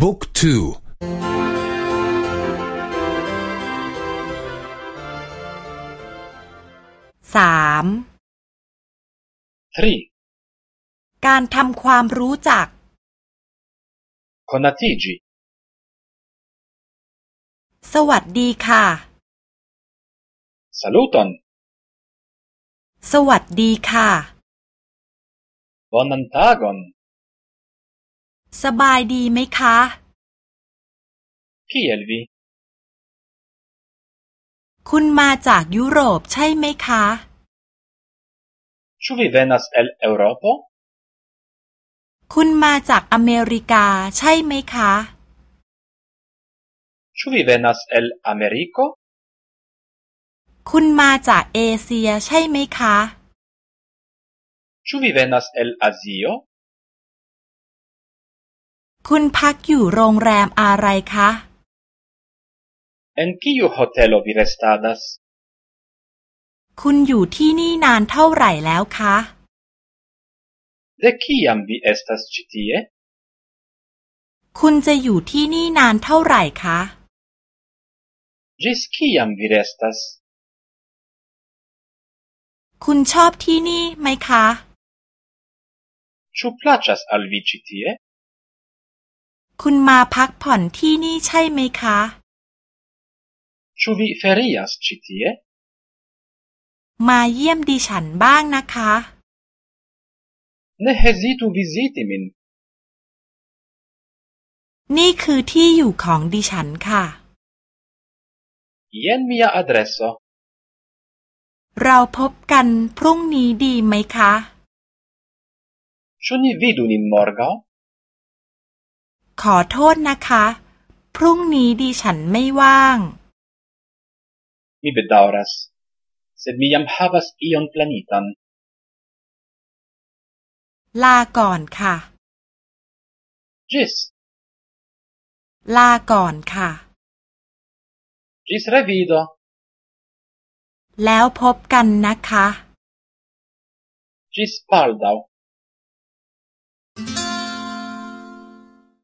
บุ๊กทูสามทรีการทำความรู้จัก conatigi สวัสดีค่ะ saluton สวัสดีค่ะ bonan tagon สบายดีไหมคะ kiel vi คุณมาจากยุโรปใช่ไหมคะ Ĉu vi venas el Eŭropo คุณมาจากอเมริกาใช่ไหมคะ Ĉu vi venas el Ameriko คุณมาจากเอเชียใช่ไหมคะ Ĉu vi venas el Azio คุณพักอยู่โรงแรมอะไรคะ En kiu hotelo vi restadas คุณอยู่ที่นี่นานเท่าไหร่แล้วคะ De kiam vi estas ĉi tie คุณจะอยู่ที่นี่นานเท่าไหร่คะ Ĝis kiam vi restas คุณชอบที่นี่ไหมคะ Ĉu plaĉas al vi ĉi tie คุณมาพักผ่อนที่นี่ใช่ไหมคะ Ĉu vi ferias ĉi tie มาเยี่ยมดิฉันบ้างนะคะ Ne hezitu viziti min นี่คือที่อยู่ของดิฉันค่ะ Jen mia adreso เราพบกันพรุ่งนี้ดีไหมคะ Ĉu ni vidu nin morgaŭ ขอโทษนะคะ พรุ่งนี้ดิฉันไม่ว่าง Mi bedaŭras sed mi jam havas ion planitan ลาก่อนค่ะ Ĝis ลาก่อนค่ะ ĝis revido แล้วพบกันนะคะ ĝis baldaŭ